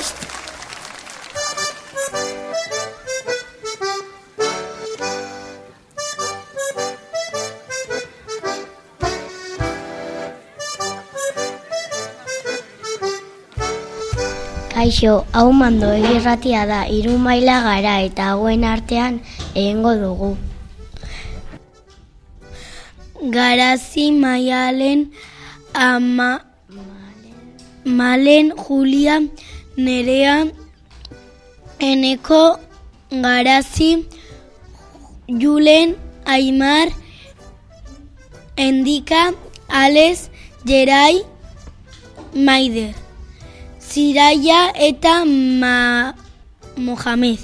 prest! Kaixo, hau mando egirratia da, hiru maila gara eta hauen artean egingo dugu. Garazi maialen ama malen Julia nerea eneko garazi Julen Aimar Endika Ales Jerai Maider Ziraia eta Ma Mohamed.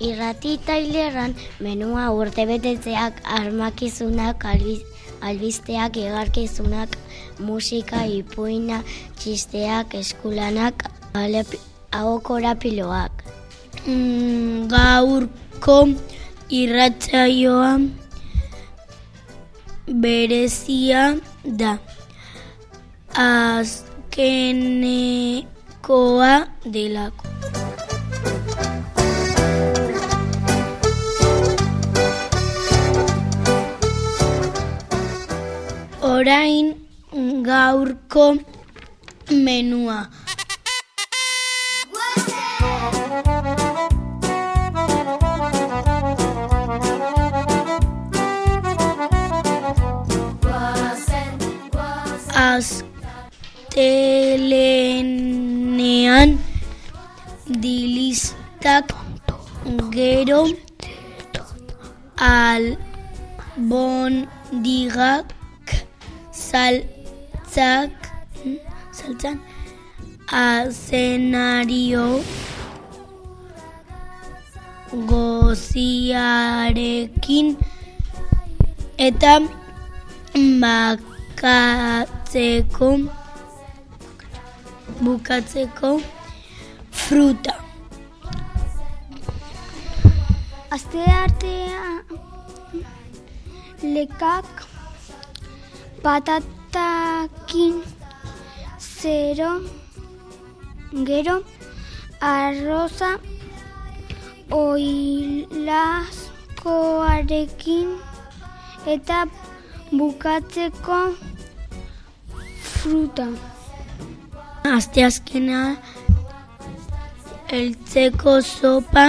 Irrati tailerran menua urte betetzeak armakizunak albiz, albisteak egarkizunak musika ipuina txisteak eskulanak ahokora piloak. Mm, gaurko irratsaioa berezia da. Azkenekoa delako. Orain gaurko menua. Astelenean dilistak gero albondigak saltzak saltzan azenario goziarekin eta bakatzeko bukatzeko fruta. Aste artea lekak patatakin zero gero arroza oilazkoarekin eta bukatzeko fruta. Asteazkena eltzeko sopa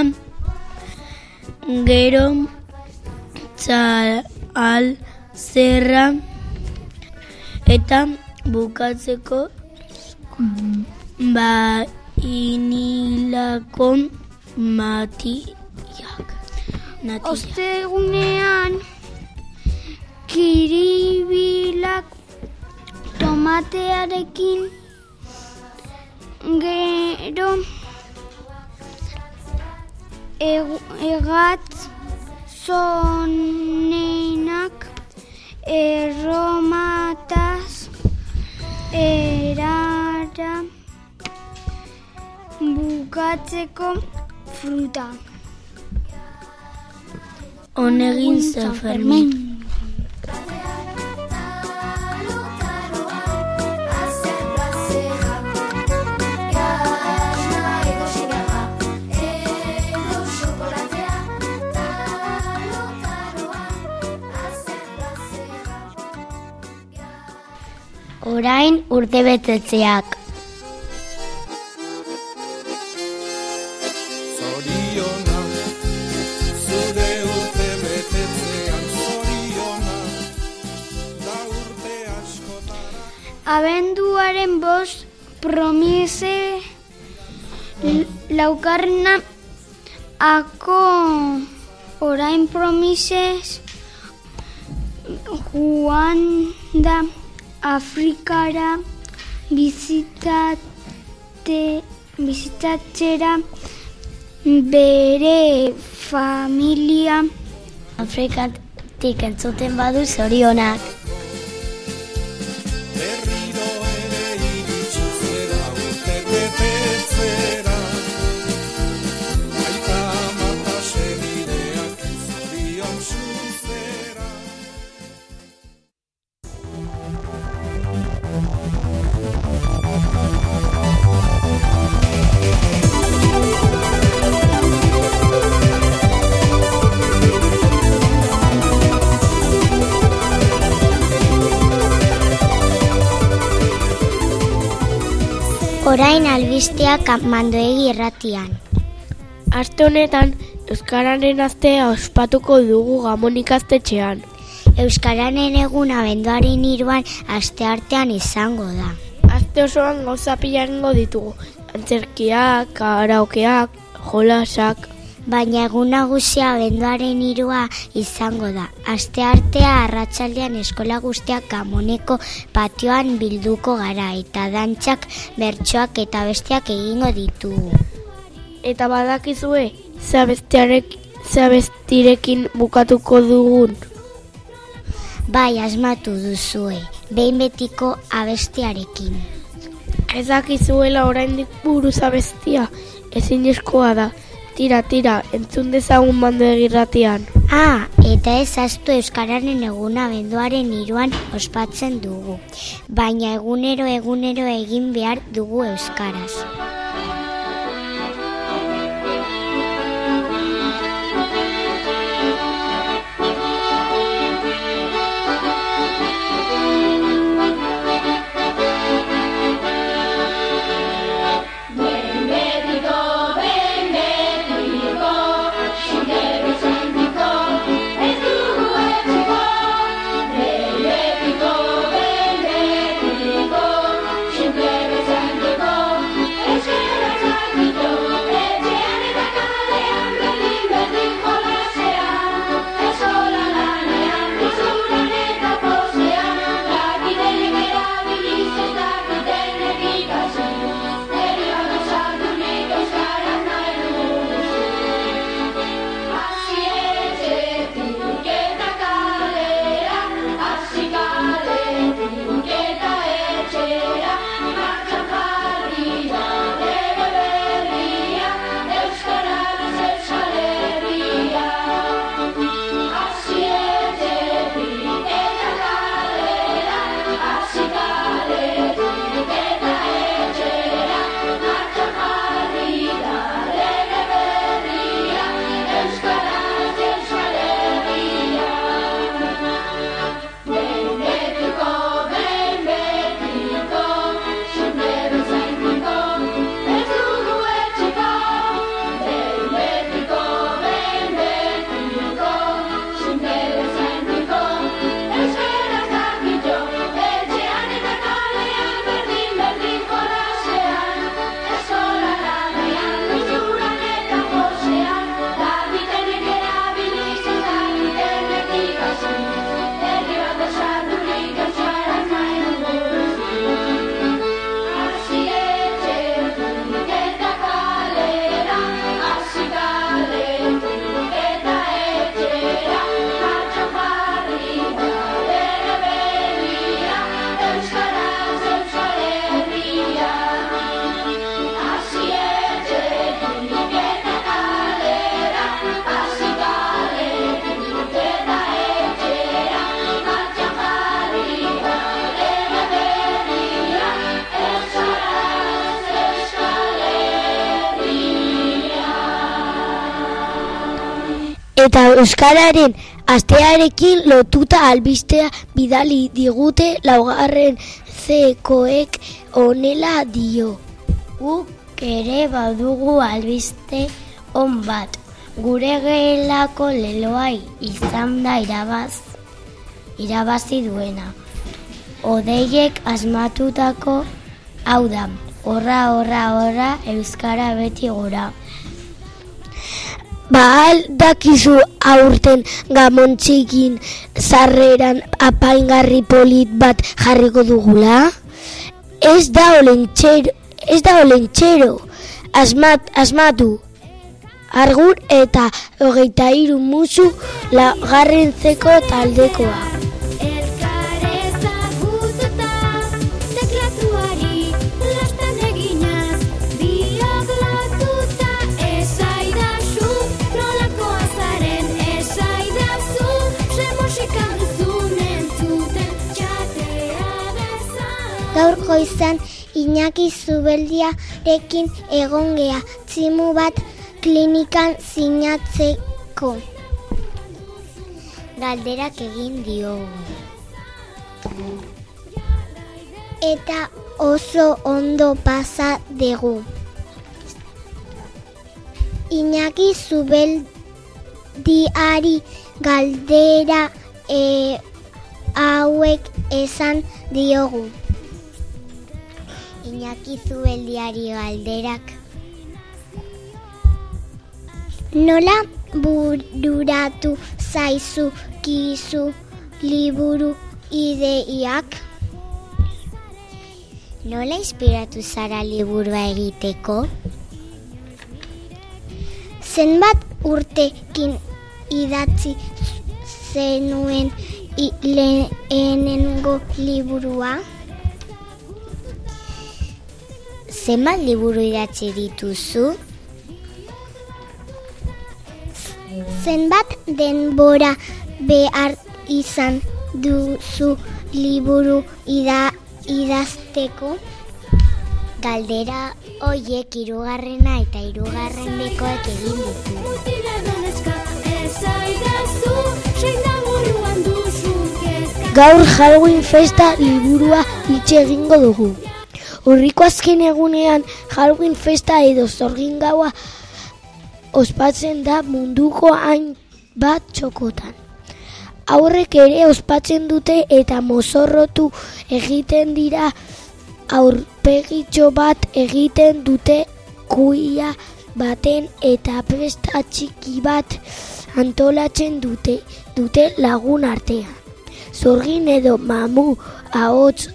gero txal zerra eta bukatzeko ba inilako matiak. Natiak. Ostegunean kiribilak tomatearekin gero eg- egatz zonenak erromataz erara bukatzeko fruta. Honegin San Fermin. Urte askotara. Abenduaren bost promise l- laukarna ako orain promises Juan da Afrikara bizitate bizitatzera bere familia Afrikatik entzuten badu zorionak. Orain albisteak mandoegi irratian. Aste honetan, Euskararen astea ospatuko dugu gamon ikastetxean. Euskararen egun abenduaren iruan asteartean izango da. Aste osoan gauza pila egingo ditugu. Antzerkiak, karaokeak, jolasak. Baina egun nagusia abenduaren irua izango da. Asteartea arratsaldean eskola guztiak gamoneko patioan bilduko gara eta dantzak, bertsoak eta besteak egingo ditugu. Eta badakizue, zabestiarek, zabestirekin bukatuko dugun. Bai, asmatu duzue, behin betiko abestiarekin. Ez dakizuela oraindik buruz abestia, ezin eskoa da. Tira, tira, entzun dezagun mando egirratian. Ah, eta ez astu Euskararen eguna benduaren iruan ospatzen dugu. Baina egunero egunero egin behar dugu Euskaraz. Euskararen astearekin lotuta albistea bidali digute laugarren zekoek onela dio. Guk ere badugu albiste on bat. Gure gelako leloai izan da irabaz, irabazi duena. Odeiek asmatutako hau da, horra, horra, horra, Euskara beti gora. Ba, al dakizu aurten gamontxikin zarreran apaingarri polit bat jarriko dugula? Ez da olentxero, ez da olentxero, asmat, asmatu. Argur eta hogeita hiru musu lagarrentzeko taldekoa. Bezan. Gaurko izan Iñaki Zubeldiarekin egon gea tximu bat klinikan sinatzeko. Galderak egin diogu. Eta oso ondo pasa dugu. Iñaki zubeldiari galdera e, hauek esan diogu. Iñaki zubeldiari galderak. Nola bururatu zaizu kizu liburu ideiak? Nola inspiratu zara liburua egiteko? Zenbat urtekin idatzi zenuen lehenengo liburua? Zenbat liburu idatzi dituzu? Zenbat denbora behar izan duzu liburu ida, idazteko? Galdera hoiek hirugarrena eta hirugarren bekoek egin ditu. Gaur Halloween festa liburua itxe egingo dugu. Urriko azken egunean Halloween festa edo zorgin gaua ospatzen da munduko hain bat txokotan. Aurrek ere ospatzen dute eta mozorrotu egiten dira aurpegitxo bat egiten dute kuia baten eta pesta txiki bat antolatzen dute dute lagun artean. Zorgin edo mamu ahots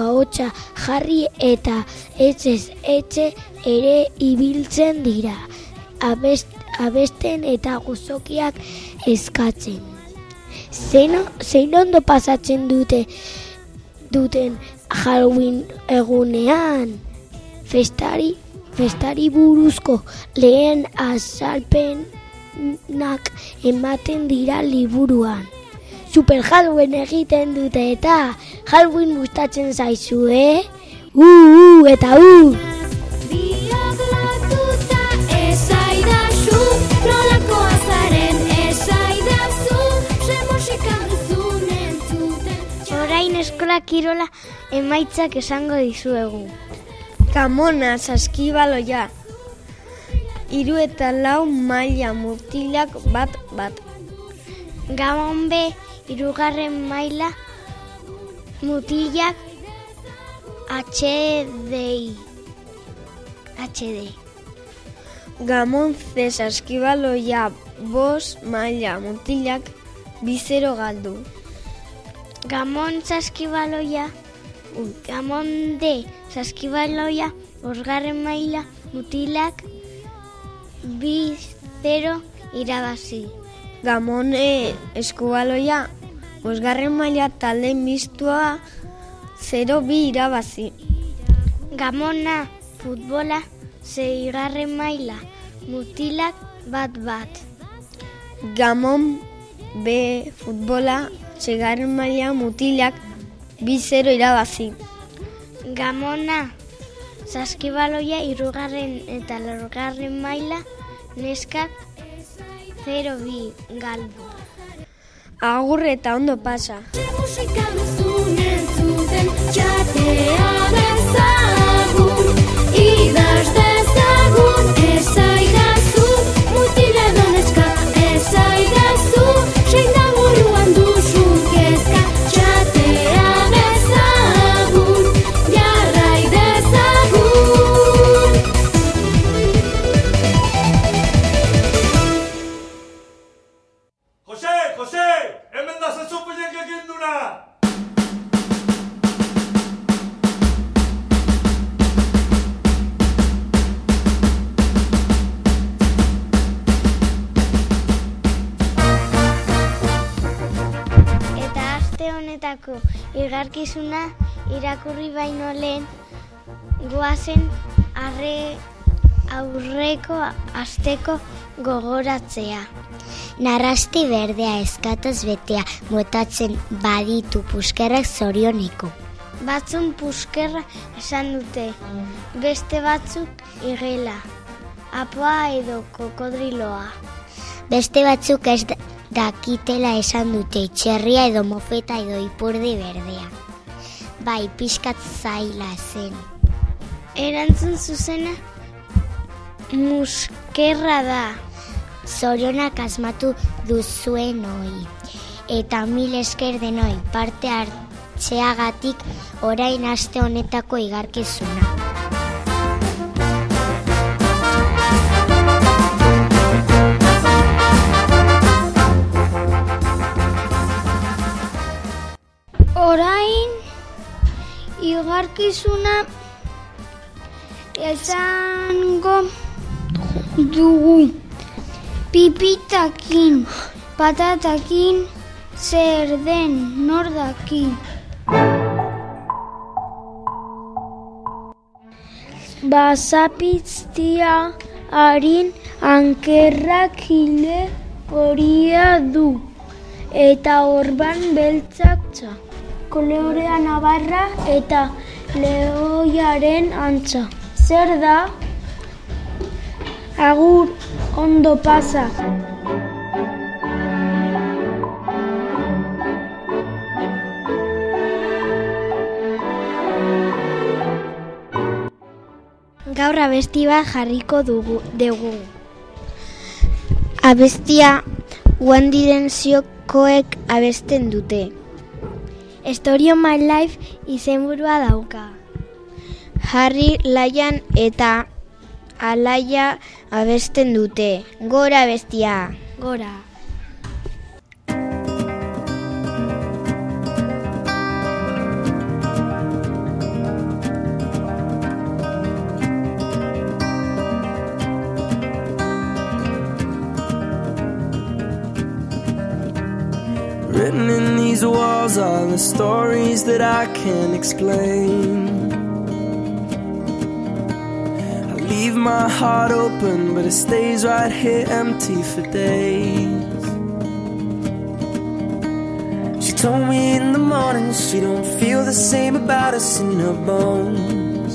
ahotsa jarri eta etxez etxe ere ibiltzen dira. Abest, abesten eta gozokiak eskatzen. Zein, zein ondo pasatzen dute duten Halloween egunean festari festari buruzko lehen azalpenak ematen dira liburuan. Super Halloween egiten dute eta Halloween gustatzen zaizu, eh? Uh, uh, eta uh! Duzun entzuten. Orain eskola kirola emaitzak esango dizuegu. Kamona saskibaloia. Hiru eta lau maila mutilak bat bat. Gamon B, irugarren maila, mutilak HDI. HD. Gamon ze saskibaloia bos maila mutilak bizero galdu. Gamon saskibaloia, ui, gamon D, saskibaloia, osgarren maila, mutilak, bi zero irabazi. Gamone eskubaloia bosgarren maila talde mistua 0 bi irabazi. Gamona, futbola, zeigarren maila, mutilak, bat bat. Gamon B futbola segarren maila mutilak bi 0 irabazi. Gamona, saskibaloia, irugarren eta lorgarren maila, neskak, 0 bi galdu. Agur eta ondo pasa. Musika duzun entzuten, txatea dezagun, honetako igarkizuna irakurri baino lehen goazen arre aurreko asteko gogoratzea. Narrasti berdea eskataz betea motatzen baditu puskerrak zorioneko. Batzun puskerra esan dute, beste batzuk igela, apoa edo kokodriloa. Beste batzuk ez da- dakitela esan dute txerria edo mofeta edo ipurdi berdea. Bai, pixkat zaila zen. Erantzun zuzena muskerra da. Zorionak asmatu duzuen hoi. Eta mil esker denoi parte hartzeagatik orain aste honetako igarkizuna. Igarkizuna esango dugu pipitakin patatakin zer den nordaki. Bazapitztia harin ankerrak hile horia du. Eta orban beltzak txa. Koleorea nabarra eta lehoiaren antza. Zer da? Agur ondo pasa. Gaur abesti bat jarriko dugu, dugu. Abestia One Directionkoek abesten dute. Story of My Life izenburua dauka. Harry, Laian eta Alaia abesten dute. Gora bestia. Gora. These walls are the stories that I can't explain. I leave my heart open, but it stays right here empty for days. She told me in the morning she don't feel the same about us in her bones.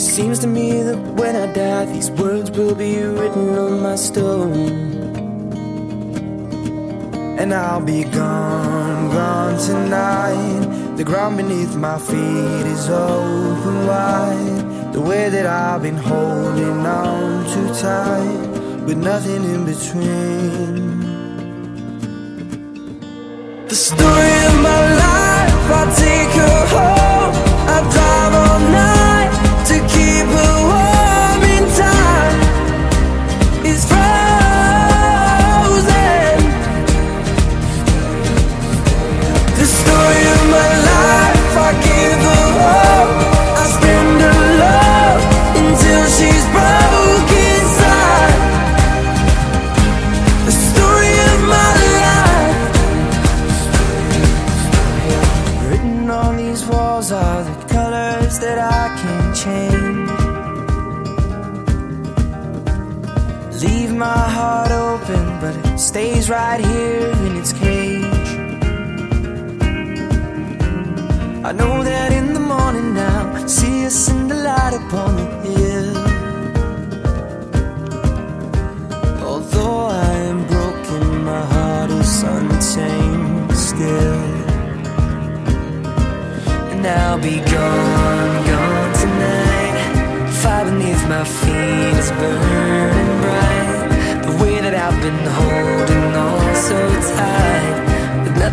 Seems to me that when I die, these words will be written on my stone. And I'll be gone, gone tonight. The ground beneath my feet is open wide. The way that I've been holding on too tight, with nothing in between. The story of my life, I take her home. I drive all night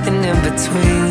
nothing in between.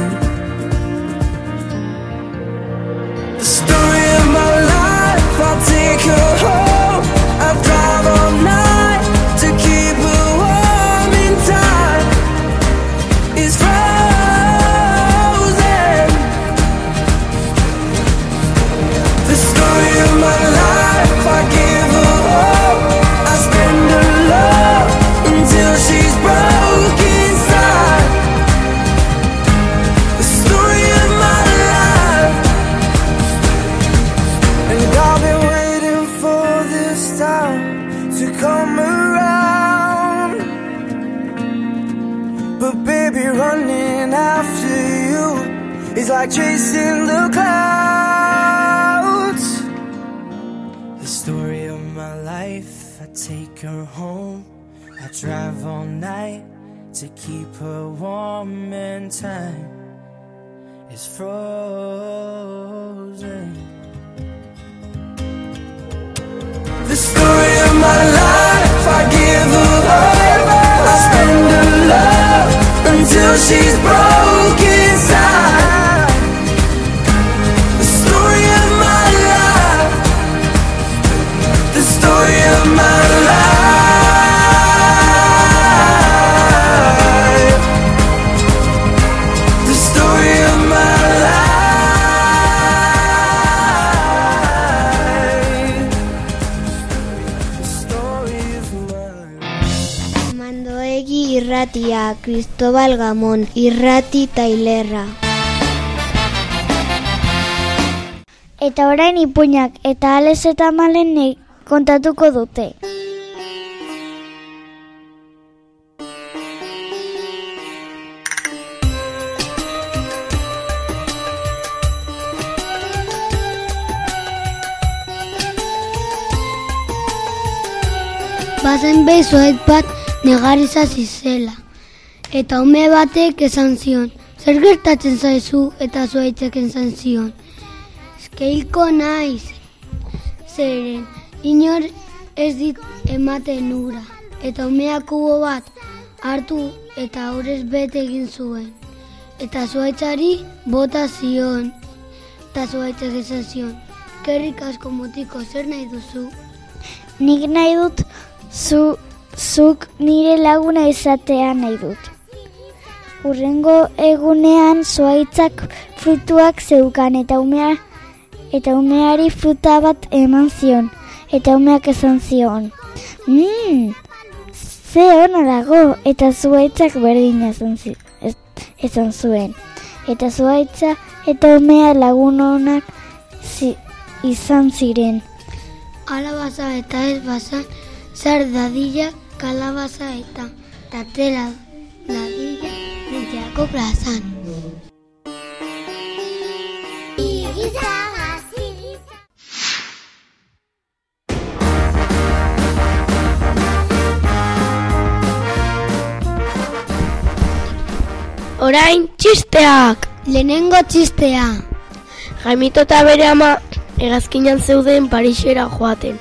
Take her home. I drive all night to keep her warm and time. is frozen. The story of my life, I give her up. I spend her love until she's broken irratia, Cristobal Gamon, irrati tailerra. Eta orain ipuinak eta ales eta malen kontatuko dute. Bazen bezuet bat negariza zizela. Eta ume batek esan zion, zer gertatzen zaizu eta zuaitzek esan zion. Eskeilko naiz, zeren inor ez dit ematen ura. Eta umeak kubo bat hartu eta horrez bete egin zuen. Eta zuaitzari bota zion. Eta zuaitzek esan zion, kerrik asko motiko zer nahi duzu? Nik nahi dut zu, zuk nire laguna izatea nahi dut. Urrengo egunean zuaitzak frutuak zeukan eta umea eta umeari fruta bat eman zion eta umeak esan zion. Mmm, ze ona dago eta zuaitzak berdina esan, zuen. Eta zuaitza eta umea lagun onak zi- izan ziren. Alabaza eta ez bazan, zar dadila, kalabaza eta tatela dadila, menteako plazan. Orain txisteak! Lehenengo txistea, Jaimito eta bere ama hegazkinan zeuden Parisera joaten.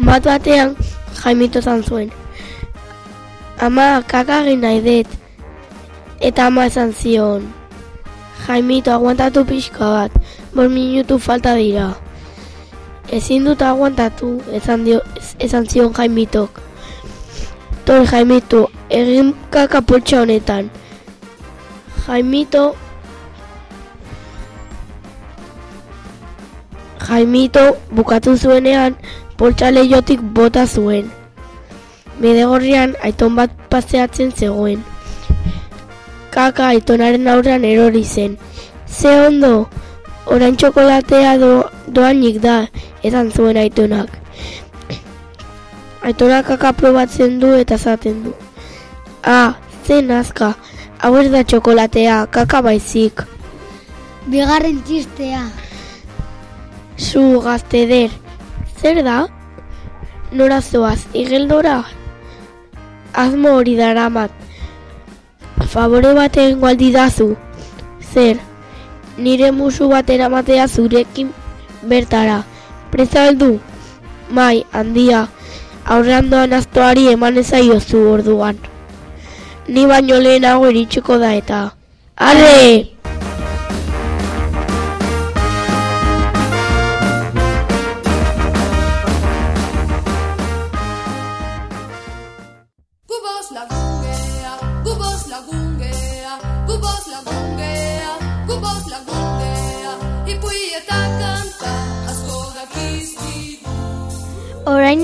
Bat batean Jaimito zan zuen. Ama kaka nahi dut. Eta ama esan zion. Jaimito aguantatu pixka bat, bos minutu falta dira. Ezin dut aguantatu, esan, dio, esan zion Jaimitok. Tor Jaimito, egin kaka poltsa honetan. Jaimito Jaimito bukatu zuenean poltsa leiotik bota zuen. Bedegorrian aiton bat paseatzen zegoen. Kaka aitonaren aurrean erori zen. Ze ondo, orain txokolatea do, doanik da, esan zuen aitonak. Aitonak kaka probatzen du eta zaten du. Ah, ze nazka, hau ez da txokolatea, kaka baizik. bigarren txistea, Zu gazteder, zer da? Nora zoaz, igeldora? Azmo hori daramat. Favore bat egingo aldidazu. Zer, nire musu bat eramatea zurekin bertara. Preza aldu? Mai, handia, aurrean doan aztoari eman ezaiozu orduan. Ni baino lehenago eritxuko da eta. Ale!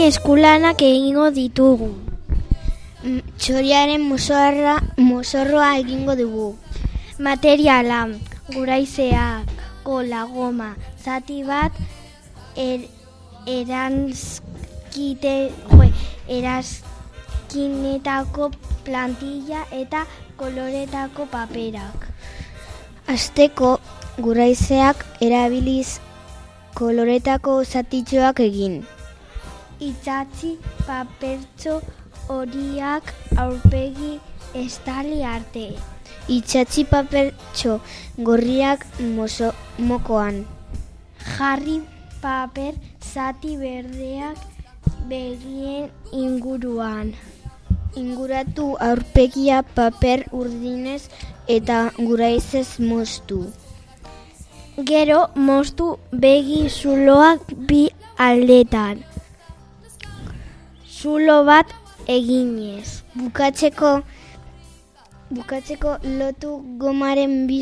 Eskulanak egingo ditugu. Mm, Txoriaren mozorra, mozorroa egingo dugu. Materiala, guraizeak, kola, goma, zati bat, er, eranskite, jo, erazkinetako plantilla eta koloretako paperak. Azteko guraizeak erabiliz koloretako zatitxoak egin. Itzatzi papertxo horiak aurpegi estali arte. Itxatzi papertxo gorriak moso, mokoan. Jarri paper zati berdeak begien inguruan. Inguratu aurpegia paper urdinez eta guraizez moztu. Gero moztu begi zuloak bi aldetan. Zulo bat eginez. Bukatzeko bukatzeko lotu gomaren bi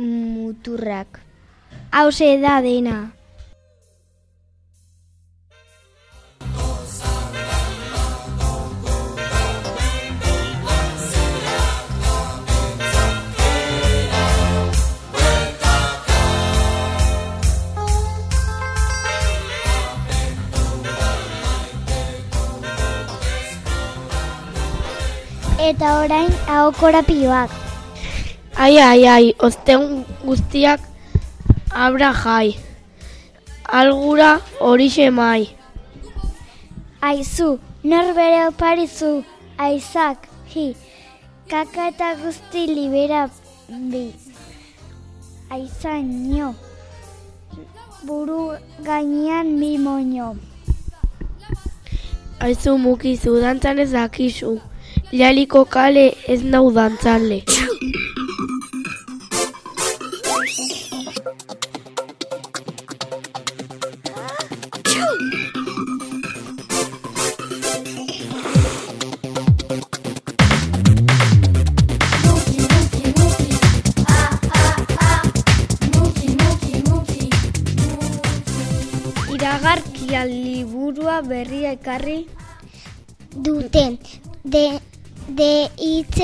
muturrak. Hauze da dena. Eta orain ahokorapioak. Ai, ai, ai, osten guztiak abra jai. Algura horixe mai. Aizu, nor bere oparizu, aizak, hi, kaka eta guzti libera bi. Aizan nio, buru gainean bi moño. Aizu mukizu, dantzan ez dakizu. Lialiko kale ez nau dantzale.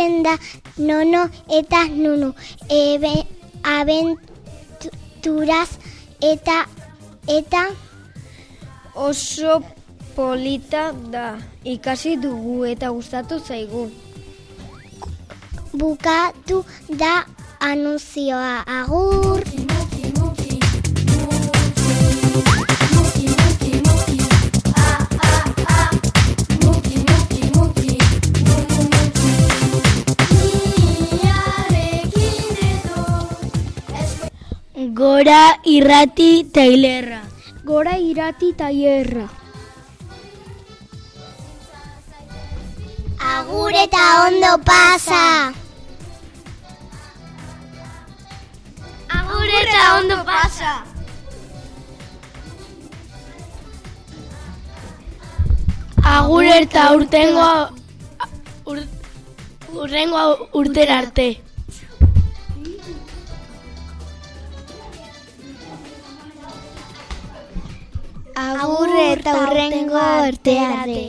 Itzen da nono eta nunu. Ebe, abenturaz eta eta oso polita da. Ikasi dugu eta gustatu zaigu. bukatu da anunzioa. Agur! Gora irrati tailerra. Gora irati taierra. Agur eta ondo pasa! Agur eta ondo pasa. Agur eta urtengo ur, urrengo urtera arte. Agur eta urrengo arteare.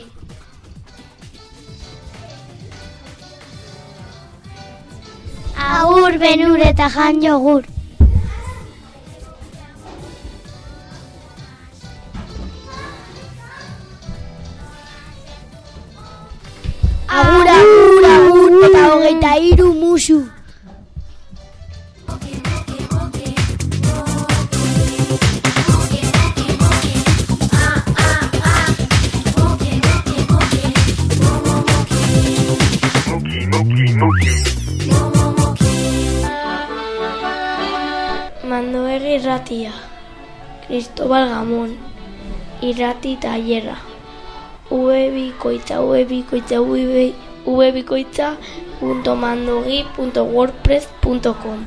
Agur benur eta jan jogur. Agur, agur, agur, eta hogeita hiru musu. Irratia. Cristobal Gamon. Ubikoitza, punto mandogi, punto wordpress, punto com.